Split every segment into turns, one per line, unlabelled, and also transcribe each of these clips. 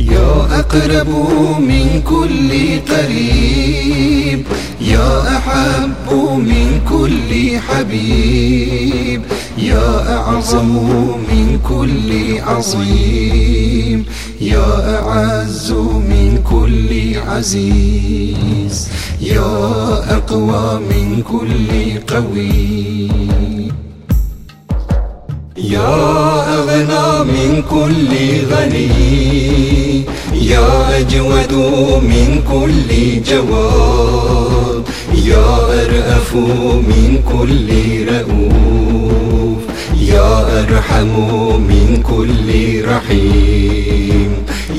يا أقرب من كل قريب يا أحب من كل حبيب يا أعظم من كل عظيم يا أعز من كل عزيز يا أقوى من كل قوي. يا أغنى من كل غني. أجود من كل جواد يا أرأف من كل رؤوف. يا أرحم من كل رحيم.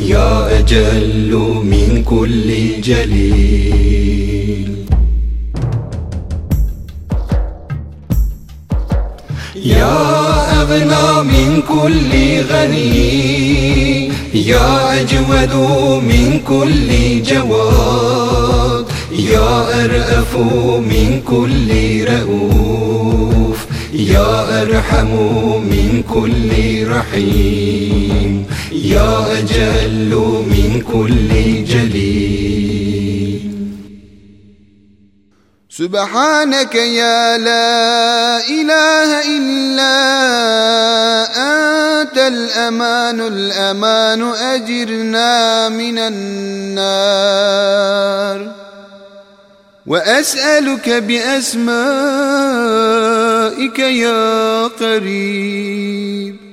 يا أجل من كل جليل. يا أغنى من كل غني. يا أجود من كل جواد يا أرأف من كل رؤوف يا أرحم من كل رحيم يا أجل من كل جليل.
سبحانك يا لا إله أنت الأمان الأمان أجرنا من النار وأسألك بأسمائك يا قريب